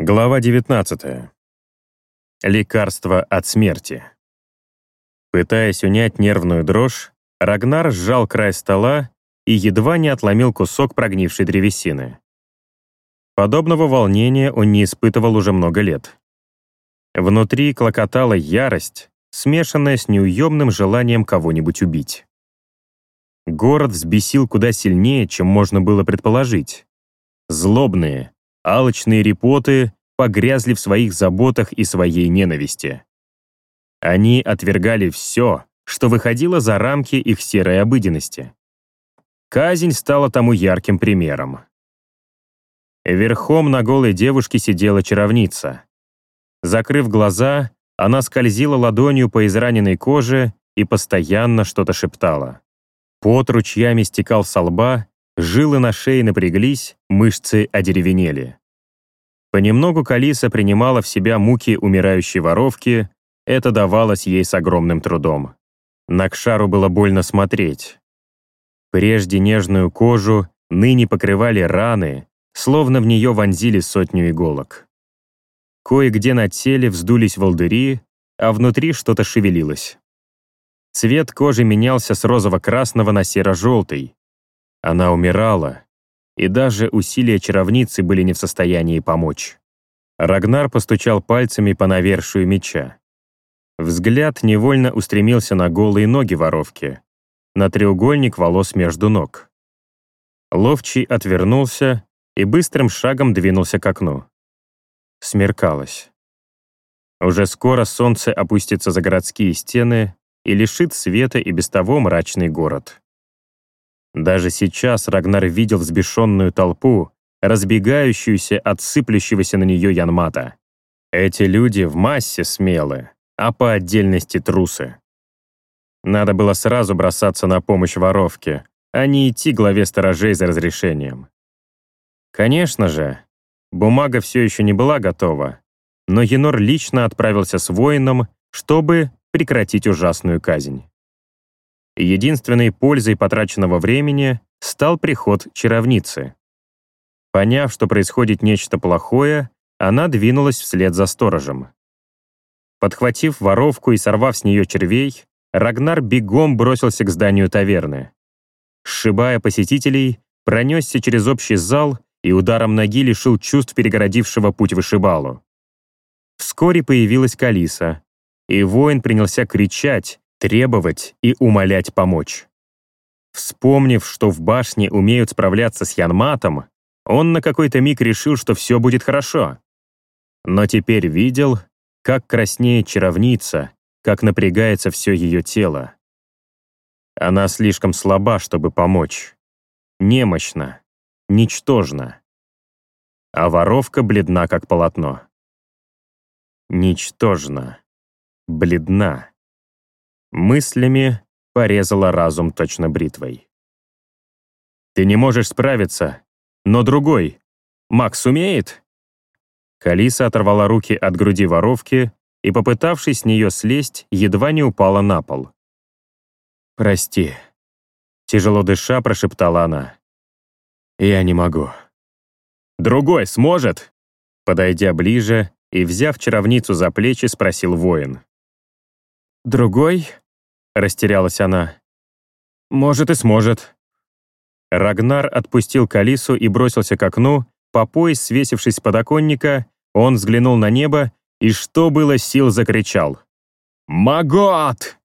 Глава 19. Лекарство от смерти. Пытаясь унять нервную дрожь, Рагнар сжал край стола и едва не отломил кусок прогнившей древесины. Подобного волнения он не испытывал уже много лет. Внутри клокотала ярость, смешанная с неуемным желанием кого-нибудь убить. Город взбесил куда сильнее, чем можно было предположить. Злобные, алчные репоты погрязли в своих заботах и своей ненависти. Они отвергали все, что выходило за рамки их серой обыденности. Казнь стала тому ярким примером. Верхом на голой девушке сидела чаровница. Закрыв глаза, она скользила ладонью по израненной коже и постоянно что-то шептала. Пот ручьями стекал со лба, жилы на шее напряглись, мышцы одеревенели. Понемногу Калиса принимала в себя муки умирающей воровки, это давалось ей с огромным трудом. На Кшару было больно смотреть. Прежде нежную кожу ныне покрывали раны, словно в нее вонзили сотню иголок. Кое-где на теле вздулись волдыри, а внутри что-то шевелилось. Цвет кожи менялся с розово-красного на серо-желтый. Она умирала, и даже усилия чаровницы были не в состоянии помочь. Рагнар постучал пальцами по навершию меча. Взгляд невольно устремился на голые ноги воровки, на треугольник волос между ног. Ловчий отвернулся и быстрым шагом двинулся к окну. Смеркалось. Уже скоро солнце опустится за городские стены и лишит света и без того мрачный город. Даже сейчас Рагнар видел взбешенную толпу, разбегающуюся от сыплющегося на нее янмата. Эти люди в массе смелы, а по отдельности трусы. Надо было сразу бросаться на помощь воровке, а не идти главе сторожей за разрешением. Конечно же, бумага все еще не была готова, но Енор лично отправился с воином, чтобы прекратить ужасную казнь. Единственной пользой потраченного времени стал приход чаровницы. Поняв, что происходит нечто плохое, она двинулась вслед за сторожем. Подхватив воровку и сорвав с нее червей, Рагнар бегом бросился к зданию таверны. Сшибая посетителей, пронесся через общий зал и ударом ноги лишил чувств перегородившего путь вышибалу. Вскоре появилась Калиса, и воин принялся кричать, требовать и умолять помочь. Вспомнив, что в башне умеют справляться с Янматом, он на какой-то миг решил, что все будет хорошо. Но теперь видел, как краснеет чаровница, как напрягается все ее тело. Она слишком слаба, чтобы помочь. Немощна, ничтожна. А воровка бледна, как полотно. Ничтожна, бледна мыслями порезала разум точно бритвой. «Ты не можешь справиться, но другой. Макс умеет?» Калиса оторвала руки от груди воровки и, попытавшись с нее слезть, едва не упала на пол. «Прости», — тяжело дыша прошептала она. «Я не могу». «Другой сможет?» Подойдя ближе и взяв чаровницу за плечи, спросил воин. «Другой?» — растерялась она. «Может и сможет». Рагнар отпустил Калису и бросился к окну, по пояс свесившись с подоконника, он взглянул на небо и, что было сил, закричал. «Магот!»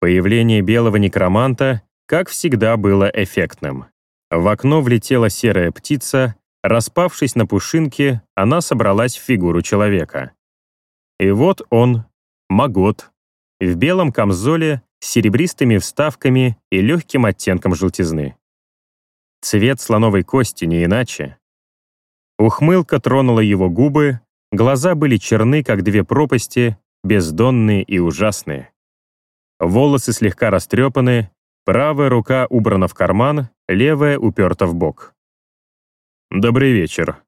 Появление белого некроманта, как всегда, было эффектным. В окно влетела серая птица, распавшись на пушинке, она собралась в фигуру человека. И вот он, Магот, в белом камзоле с серебристыми вставками и легким оттенком желтизны. Цвет слоновой кости не иначе. Ухмылка тронула его губы, глаза были черны, как две пропасти, бездонные и ужасные. Волосы слегка растрепаны, правая рука убрана в карман, левая уперта в бок. «Добрый вечер».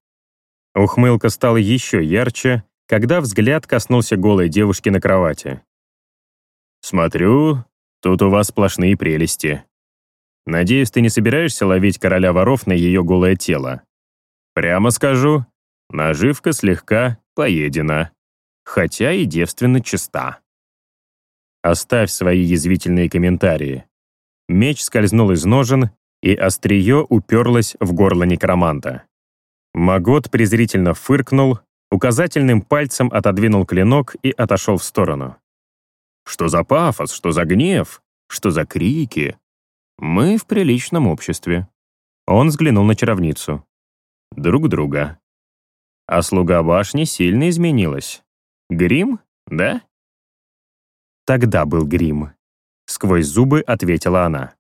Ухмылка стала еще ярче, когда взгляд коснулся голой девушки на кровати. «Смотрю, тут у вас сплошные прелести. Надеюсь, ты не собираешься ловить короля воров на ее голое тело?» Прямо скажу, наживка слегка поедена, хотя и девственно чиста. Оставь свои язвительные комментарии. Меч скользнул из ножен, и острие уперлось в горло некроманта. Магот презрительно фыркнул, указательным пальцем отодвинул клинок и отошел в сторону. «Что за пафос, что за гнев, что за крики? Мы в приличном обществе». Он взглянул на чаровницу. Друг друга. А слуга башни сильно изменилась. Грим, да? Тогда был грим. Сквозь зубы ответила она.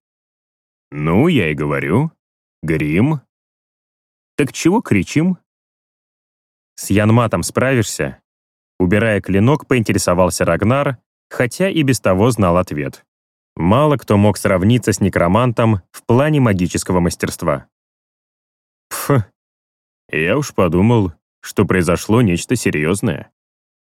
«Ну, я и говорю. Грим. Так чего кричим?» «С Янматом справишься?» Убирая клинок, поинтересовался Рагнар, хотя и без того знал ответ. Мало кто мог сравниться с некромантом в плане магического мастерства. Пф, я уж подумал, что произошло нечто серьезное.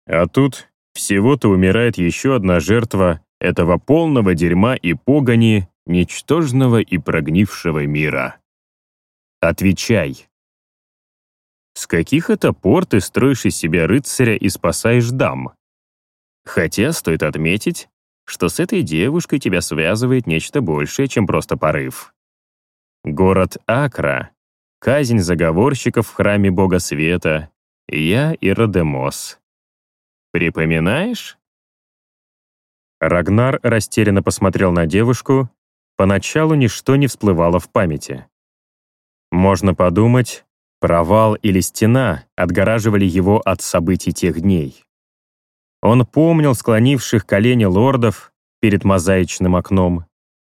А тут всего-то умирает еще одна жертва этого полного дерьма и погони, ничтожного и прогнившего мира. Отвечай. С каких это пор ты строишь из себя рыцаря и спасаешь дам? Хотя стоит отметить, что с этой девушкой тебя связывает нечто большее, чем просто порыв. Город Акра, казнь заговорщиков в храме Бога Света, я и Родемос. Припоминаешь? Рагнар растерянно посмотрел на девушку. Поначалу ничто не всплывало в памяти. Можно подумать, провал или стена отгораживали его от событий тех дней. Он помнил склонивших колени лордов перед мозаичным окном,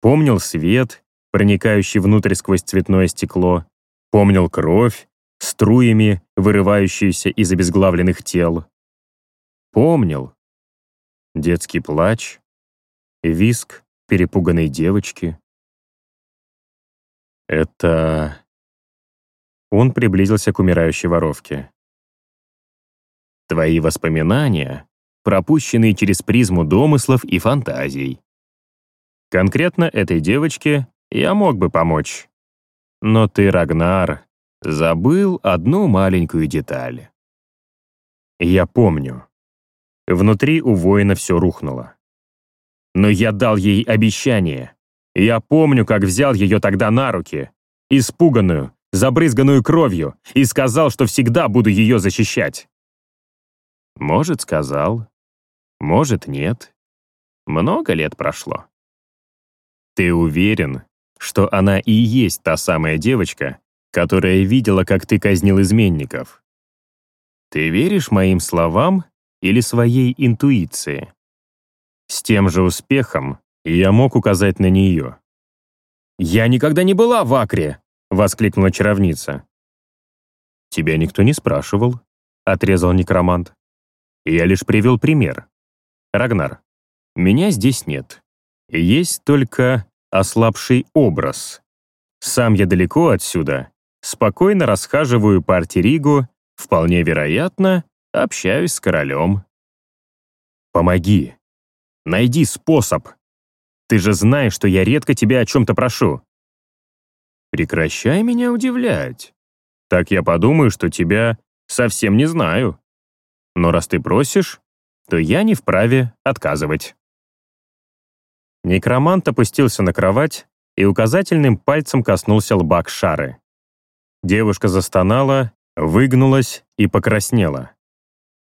помнил свет, проникающий внутрь сквозь цветное стекло, помнил кровь, струями, вырывающуюся из обезглавленных тел. Помнил, детский плач, виск перепуганной девочки. Это... Он приблизился к умирающей воровке. Твои воспоминания, пропущенные через призму домыслов и фантазий. Конкретно этой девочке я мог бы помочь. Но ты, Рагнар, забыл одну маленькую деталь. Я помню. Внутри у воина все рухнуло. Но я дал ей обещание. Я помню, как взял ее тогда на руки, испуганную, забрызганную кровью, и сказал, что всегда буду ее защищать. Может, сказал, может, нет. Много лет прошло. Ты уверен, что она и есть та самая девочка, которая видела, как ты казнил изменников? Ты веришь моим словам или своей интуиции. С тем же успехом я мог указать на нее. «Я никогда не была в Акре!» — воскликнула чаровница. «Тебя никто не спрашивал», — отрезал некромант. «Я лишь привел пример. Рагнар, меня здесь нет. Есть только ослабший образ. Сам я далеко отсюда, спокойно расхаживаю по Артеригу, вполне вероятно, Общаюсь с королем. Помоги. Найди способ. Ты же знаешь, что я редко тебя о чем-то прошу. Прекращай меня удивлять. Так я подумаю, что тебя совсем не знаю. Но раз ты просишь, то я не вправе отказывать. Некромант опустился на кровать и указательным пальцем коснулся лба Шары. Девушка застонала, выгнулась и покраснела.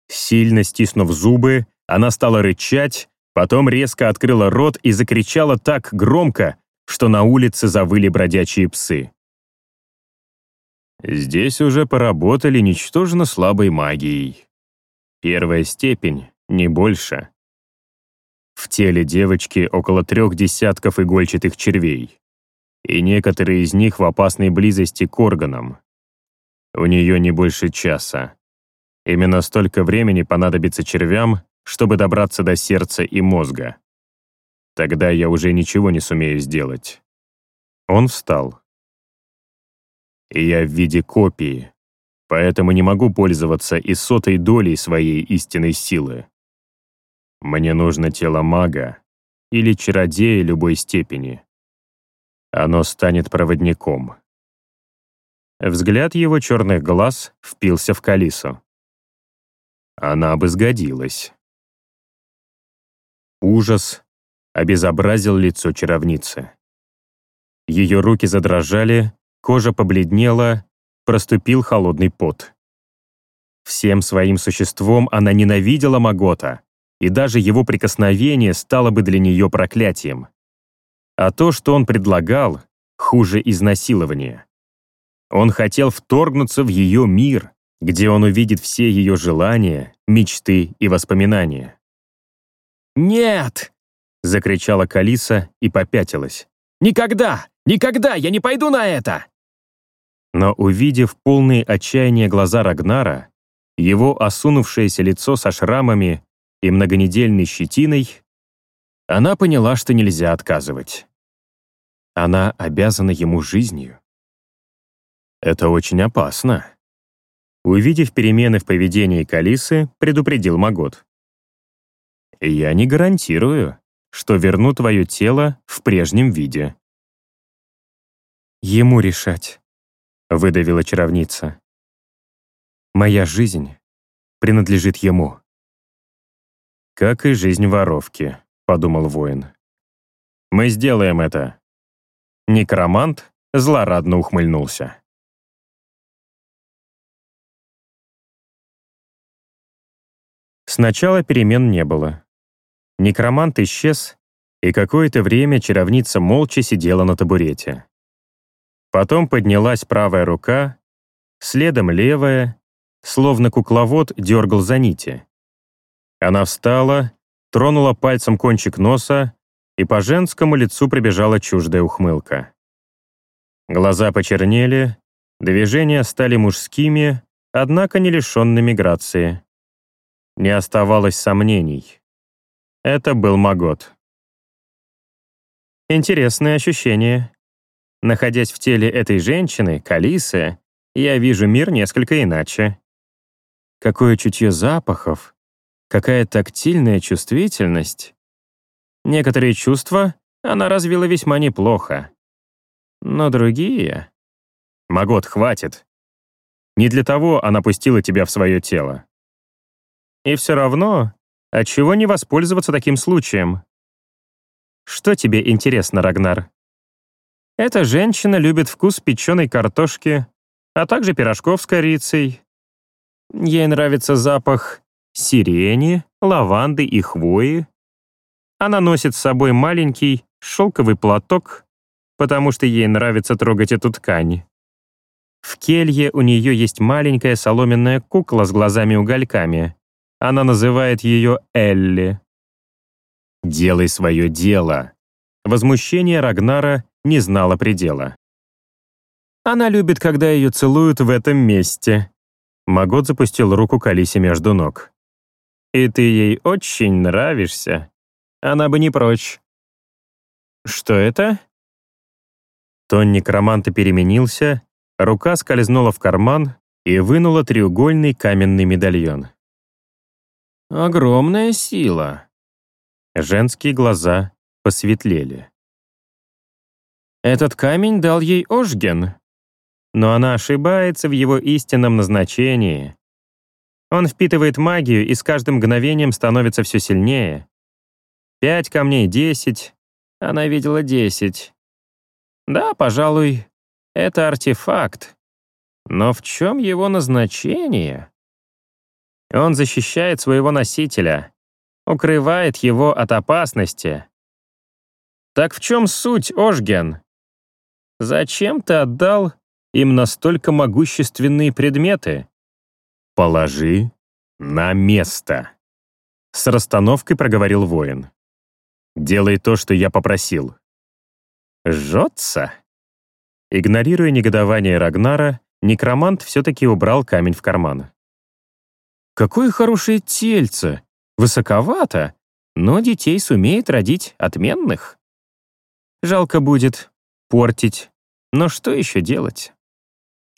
Сильно стиснув зубы, она стала рычать, потом резко открыла рот и закричала так громко, что на улице завыли бродячие псы. Здесь уже поработали ничтожно слабой магией. Первая степень, не больше. В теле девочки около трех десятков игольчатых червей, и некоторые из них в опасной близости к органам. У нее не больше часа. Именно столько времени понадобится червям, чтобы добраться до сердца и мозга. Тогда я уже ничего не сумею сделать. Он встал. И я в виде копии, поэтому не могу пользоваться и сотой долей своей истинной силы. Мне нужно тело мага или чародея любой степени. Оно станет проводником. Взгляд его черных глаз впился в Калису. Она бы сгодилась. Ужас обезобразил лицо чаровницы. Ее руки задрожали, кожа побледнела, проступил холодный пот. Всем своим существом она ненавидела Магота, и даже его прикосновение стало бы для нее проклятием. А то, что он предлагал, хуже изнасилования. Он хотел вторгнуться в ее мир, где он увидит все ее желания, мечты и воспоминания. «Нет!» — закричала Калиса и попятилась. «Никогда! Никогда! Я не пойду на это!» Но увидев полные отчаяния глаза Рагнара, его осунувшееся лицо со шрамами и многонедельной щетиной, она поняла, что нельзя отказывать. Она обязана ему жизнью. Это очень опасно. Увидев перемены в поведении Калисы, предупредил Магот. «Я не гарантирую, что верну твое тело в прежнем виде». «Ему решать», — выдавила чаровница. «Моя жизнь принадлежит ему». «Как и жизнь воровки», — подумал воин. «Мы сделаем это». Некромант злорадно ухмыльнулся. Сначала перемен не было. Некромант исчез, и какое-то время чаровница молча сидела на табурете. Потом поднялась правая рука, следом левая, словно кукловод дергал за нити. Она встала, тронула пальцем кончик носа, и по женскому лицу прибежала чуждая ухмылка. Глаза почернели, движения стали мужскими, однако не лишенными грации. Не оставалось сомнений. Это был Магот. Интересное ощущение. Находясь в теле этой женщины, Калисы, я вижу мир несколько иначе. Какое чутье запахов, какая тактильная чувствительность. Некоторые чувства она развила весьма неплохо. Но другие... Магот, хватит. Не для того она пустила тебя в свое тело. И все равно, отчего не воспользоваться таким случаем? Что тебе интересно, Рагнар? Эта женщина любит вкус печеной картошки, а также пирожков с корицей. Ей нравится запах сирени, лаванды и хвои. Она носит с собой маленький шелковый платок, потому что ей нравится трогать эту ткань. В келье у нее есть маленькая соломенная кукла с глазами-угольками. Она называет ее Элли. «Делай свое дело». Возмущение Рагнара не знало предела. Она любит, когда ее целуют в этом месте. Магот запустил руку к Алисе между ног. И ты ей очень нравишься. Она бы не прочь. Что это? Тон некроманта переменился, рука скользнула в карман и вынула треугольный каменный медальон. Огромная сила. Женские глаза посветлели. Этот камень дал ей Ожген, но она ошибается в его истинном назначении. Он впитывает магию и с каждым мгновением становится все сильнее. Пять камней — десять. Она видела десять. Да, пожалуй, это артефакт. Но в чем его назначение? Он защищает своего носителя, укрывает его от опасности. Так в чем суть, Ожген? Зачем ты отдал им настолько могущественные предметы? Положи на место. С расстановкой проговорил воин. Делай то, что я попросил. Жжется? Игнорируя негодование Рагнара, некромант все-таки убрал камень в карман. Какое хорошее тельце! Высоковато, но детей сумеет родить отменных. Жалко будет портить, но что еще делать?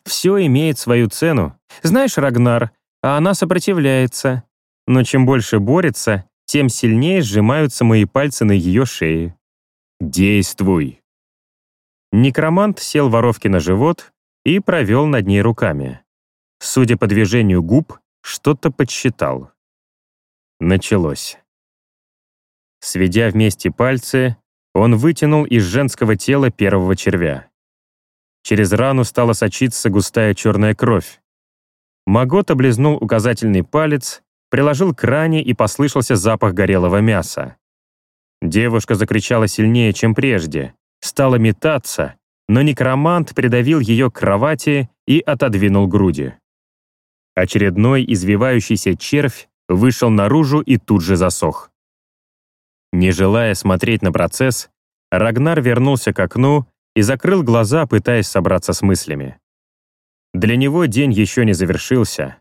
Все имеет свою цену. Знаешь, Рагнар, а она сопротивляется. Но чем больше борется, тем сильнее сжимаются мои пальцы на ее шее. Действуй. Некромант сел воровке на живот и провел над ней руками. Судя по движению губ, что-то подсчитал. Началось. Сведя вместе пальцы, он вытянул из женского тела первого червя. Через рану стала сочиться густая черная кровь. Магот облизнул указательный палец, приложил к ране и послышался запах горелого мяса. Девушка закричала сильнее, чем прежде, стала метаться, но некромант придавил ее к кровати и отодвинул груди. Очередной извивающийся червь вышел наружу и тут же засох. Не желая смотреть на процесс, Рагнар вернулся к окну и закрыл глаза, пытаясь собраться с мыслями. Для него день еще не завершился.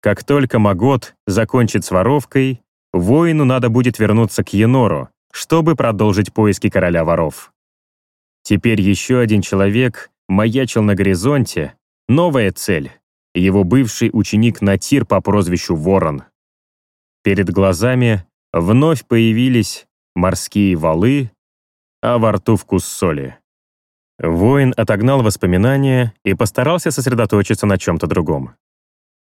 Как только Магот закончит с воровкой, воину надо будет вернуться к Енору, чтобы продолжить поиски короля воров. Теперь еще один человек маячил на горизонте, новая цель — его бывший ученик Натир по прозвищу Ворон. Перед глазами вновь появились морские валы, а во рту вкус соли. Воин отогнал воспоминания и постарался сосредоточиться на чем-то другом.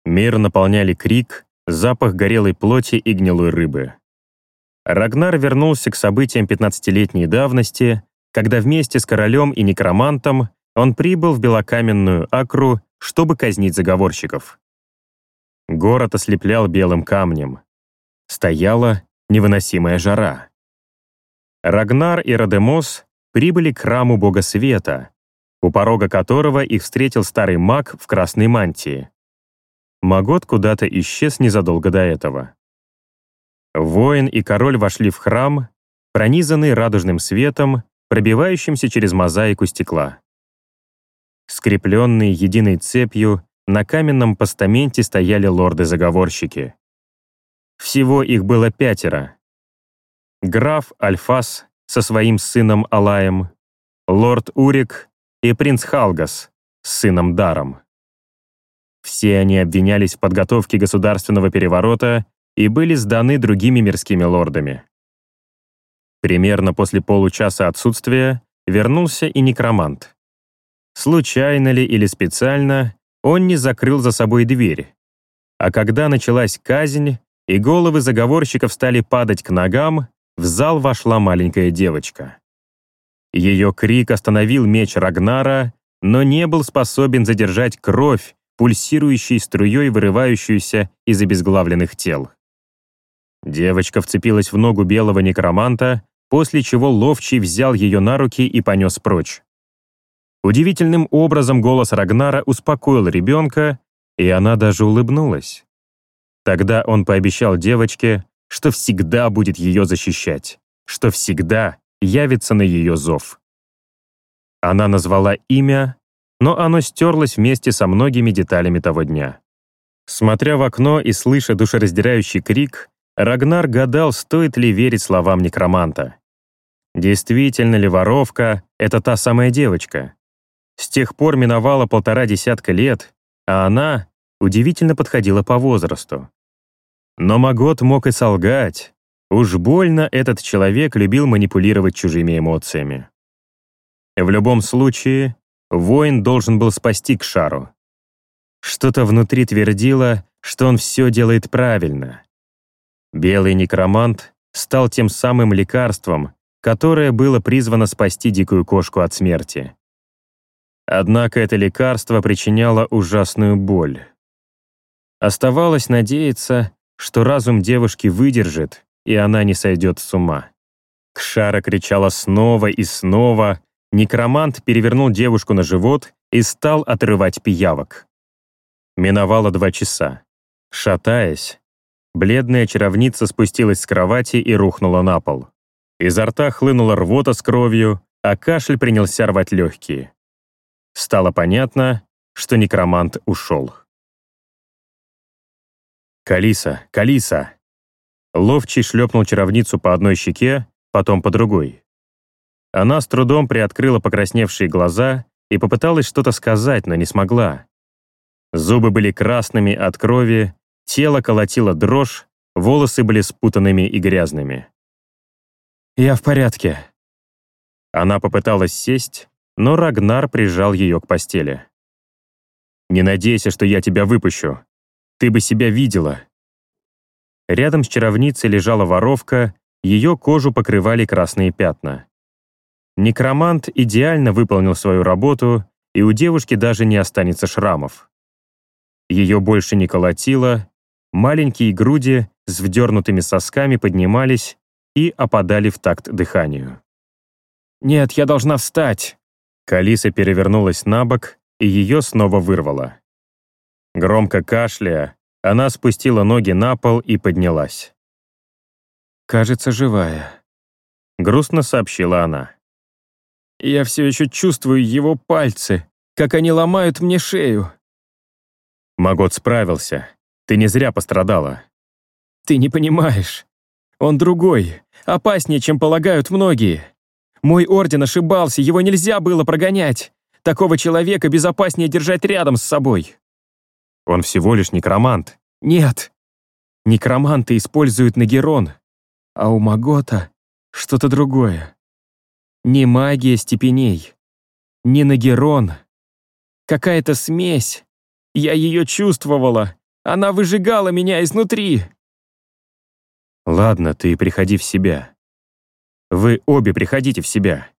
Мир наполняли крик, запах горелой плоти и гнилой рыбы. Рагнар вернулся к событиям 15-летней давности, когда вместе с королем и некромантом он прибыл в белокаменную Акру, чтобы казнить заговорщиков. Город ослеплял белым камнем. Стояла невыносимая жара. Рагнар и Радемос прибыли к храму бога света, у порога которого их встретил старый маг в красной мантии. Магот куда-то исчез незадолго до этого. Воин и король вошли в храм, пронизанный радужным светом, пробивающимся через мозаику стекла. Скрепленные единой цепью, на каменном постаменте стояли лорды-заговорщики. Всего их было пятеро. Граф Альфас со своим сыном Алаем, лорд Урик и принц Халгас с сыном Даром. Все они обвинялись в подготовке государственного переворота и были сданы другими мирскими лордами. Примерно после получаса отсутствия вернулся и некромант. Случайно ли или специально, он не закрыл за собой дверь. А когда началась казнь, и головы заговорщиков стали падать к ногам, в зал вошла маленькая девочка. Ее крик остановил меч Рагнара, но не был способен задержать кровь, пульсирующей струей, вырывающуюся из обезглавленных тел. Девочка вцепилась в ногу белого некроманта, после чего ловчий взял ее на руки и понес прочь. Удивительным образом голос Рагнара успокоил ребенка, и она даже улыбнулась. Тогда он пообещал девочке, что всегда будет ее защищать, что всегда явится на ее зов. Она назвала имя, но оно стерлось вместе со многими деталями того дня. Смотря в окно и слыша душераздирающий крик, Рагнар гадал, стоит ли верить словам некроманта. Действительно ли воровка — это та самая девочка? С тех пор миновало полтора десятка лет, а она удивительно подходила по возрасту. Но Магот мог и солгать. Уж больно этот человек любил манипулировать чужими эмоциями. В любом случае, воин должен был спасти Кшару. Что-то внутри твердило, что он все делает правильно. Белый некромант стал тем самым лекарством, которое было призвано спасти дикую кошку от смерти. Однако это лекарство причиняло ужасную боль. Оставалось надеяться, что разум девушки выдержит, и она не сойдет с ума. Кшара кричала снова и снова, некромант перевернул девушку на живот и стал отрывать пиявок. Миновало два часа. Шатаясь, бледная чаровница спустилась с кровати и рухнула на пол. Изо рта хлынула рвота с кровью, а кашель принялся рвать легкие. Стало понятно, что некромант ушел. «Калиса! Калиса!» Ловчий шлепнул чаровницу по одной щеке, потом по другой. Она с трудом приоткрыла покрасневшие глаза и попыталась что-то сказать, но не смогла. Зубы были красными от крови, тело колотило дрожь, волосы были спутанными и грязными. «Я в порядке». Она попыталась сесть, но Рагнар прижал ее к постели. Не надейся, что я тебя выпущу. Ты бы себя видела». Рядом с чаровницей лежала воровка, ее кожу покрывали красные пятна. Некромант идеально выполнил свою работу, и у девушки даже не останется шрамов. Ее больше не колотило, маленькие груди с вдернутыми сосками поднимались и опадали в такт дыханию. «Нет, я должна встать!» Калиса перевернулась на бок, и ее снова вырвало. Громко кашляя, она спустила ноги на пол и поднялась. «Кажется, живая», — грустно сообщила она. «Я все еще чувствую его пальцы, как они ломают мне шею». Магот справился. Ты не зря пострадала. «Ты не понимаешь. Он другой, опаснее, чем полагают многие. Мой орден ошибался, его нельзя было прогонять. Такого человека безопаснее держать рядом с собой». Он всего лишь некромант. Нет. Некроманты используют Нагерон, а у Магота что-то другое. Не магия степеней, не Нагерон. Какая-то смесь. Я ее чувствовала. Она выжигала меня изнутри. Ладно, ты приходи в себя. Вы обе приходите в себя.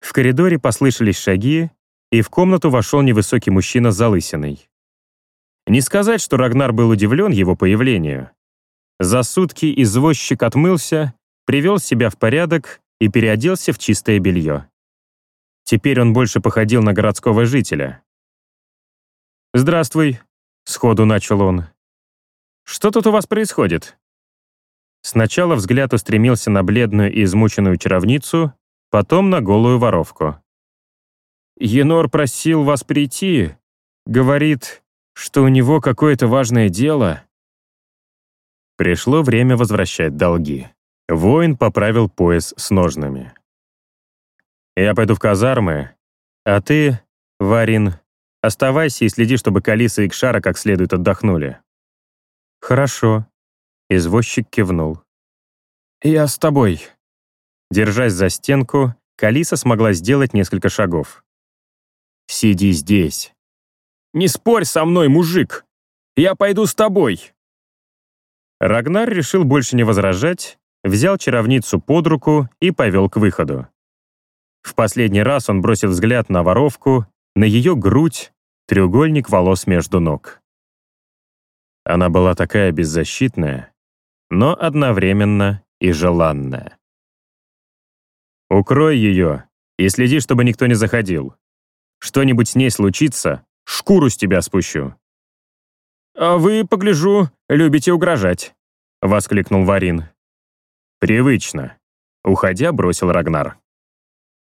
В коридоре послышались шаги, и в комнату вошел невысокий мужчина с залысиной. Не сказать, что Рагнар был удивлен его появлению. За сутки извозчик отмылся, привел себя в порядок и переоделся в чистое белье. Теперь он больше походил на городского жителя. «Здравствуй», — сходу начал он. «Что тут у вас происходит?» Сначала взгляд устремился на бледную и измученную чаровницу, потом на голую воровку. «Енор просил вас прийти. Говорит, что у него какое-то важное дело. Пришло время возвращать долги. Воин поправил пояс с ножнами. «Я пойду в казармы, а ты, Варин, оставайся и следи, чтобы Калиса и Кшара как следует отдохнули». «Хорошо», — извозчик кивнул. «Я с тобой». Держась за стенку, Калиса смогла сделать несколько шагов. «Сиди здесь», не спорь со мной, мужик! Я пойду с тобой!» Рагнар решил больше не возражать, взял чаровницу под руку и повел к выходу. В последний раз он бросил взгляд на воровку, на ее грудь, треугольник волос между ног. Она была такая беззащитная, но одновременно и желанная. «Укрой ее и следи, чтобы никто не заходил. Что-нибудь с ней случится, Шкуру с тебя спущу». «А вы, погляжу, любите угрожать», — воскликнул Варин. «Привычно», — уходя бросил Рагнар.